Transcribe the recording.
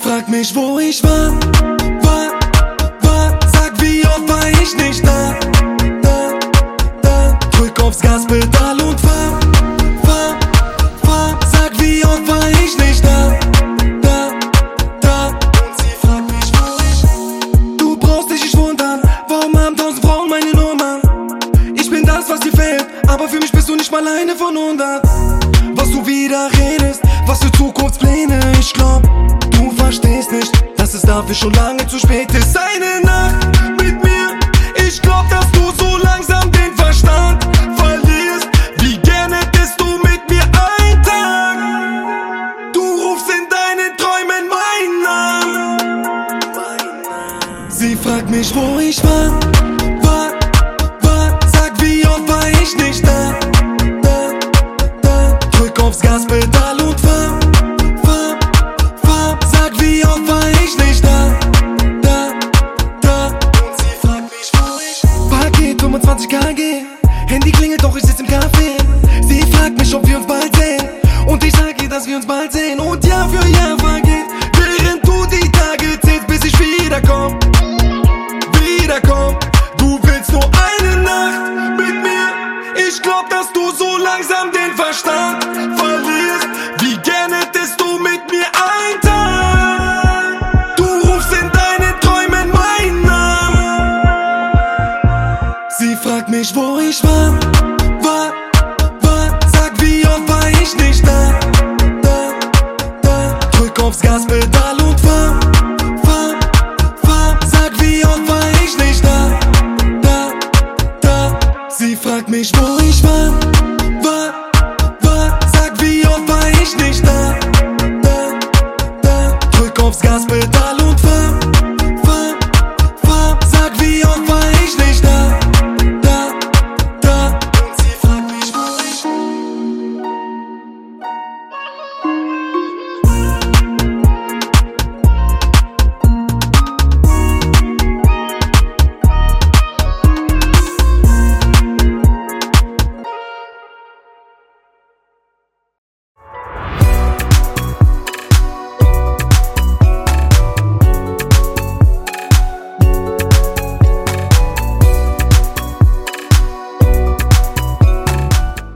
fragt mich, wo ich war, war, war. Sag, wie oft war ich nicht da, da, da. Drück aufs Gaspedal und fahr, fahr, fahr. Sag, wie oft war ich nicht da, da, da. Und sie fragt mich, wo ich. Du brauchst dich nicht wundern, warum haben tausend Frauen meine Nummer? Ich bin das, was dir fehlt, aber für mich bist du nicht mal eine von hundert. Was du wieder redest, was für Zukunftspläne, ich glaub, verstehst nicht, dass es dafür schon lange zu spät ist. Eine Nacht mit mir, ich glaub, dass du so langsam den Verstand verlierst. Wie gerne hättest du mit mir einen Tag. Du rufst in deinen Träumen meinen Namen. Sie fragt mich, wo ich war. Sag, wie oft war ich nicht da. Drück aufs Gaspedal und fahr, wie oft war ich nicht da, da, da. Und sie fragt mich, wo ich Paket 25 kg, Handy doch ich sitz im Café. Sie fragt mich, ob wir uns bald sehen. Und ich sag ihr, dass wir uns bald sehen. Und Jahr für Jahr vergeht, während du die Tage zählst, bis ich wiederkomm wiederkomm. Du willst nur eine Nacht mit mir. Ich glaub, dass du so langsam den Verstand verlierst. Fragt mich, wo ich war, war, war. Sag, wie oft war ich nicht da, da, da. Drück aufs Gaspedal und fahr, fahr, fahr. Sag, wie oft war ich nicht da, da, da. Sie fragt mich, wo